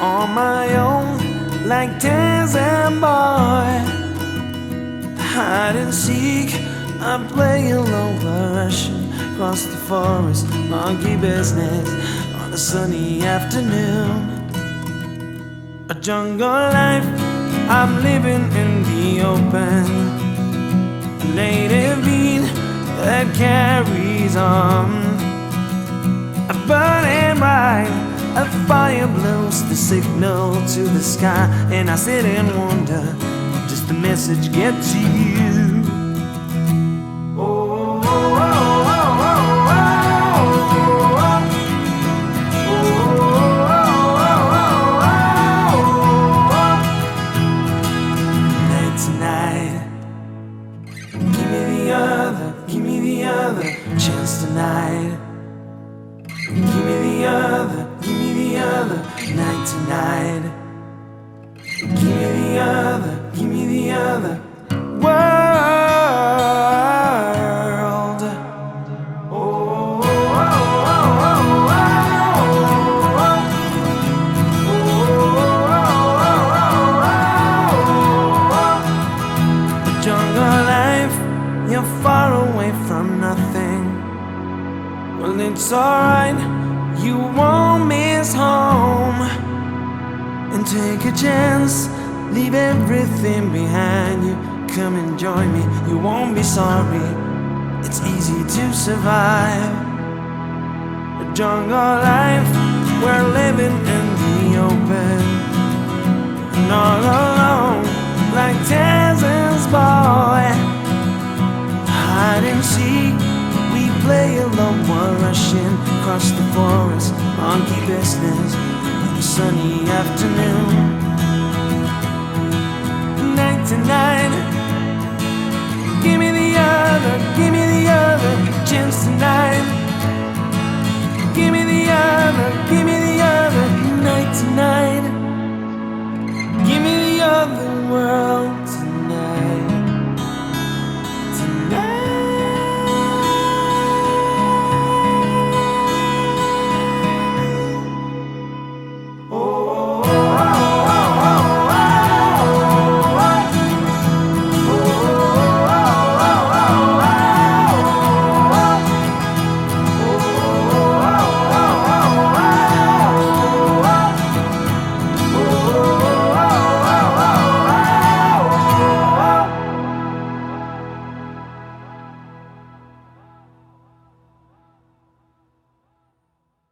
on my own, like Tarzan boy. Hide and seek, I play alone, rushing across the forest, monkey business on a sunny afternoon. A jungle life, I'm living in the open. A native beat that carries on. A fire blows the signal to the sky, and I sit and wonder, does the message get to you? Oh, oh, oh, oh, oh, oh, oh. Give me the other, give me. Night tonight. Give me the other, give me the other world. Oh, oh, oh. Jungle life, you're far away from nothing. Well, it's alright, take a chance, leave everything behind you. Come and join me, you won't be sorry. It's easy to survive. A jungle life, we're living in the hours, monkey business on a sunny afternoon. Night to night.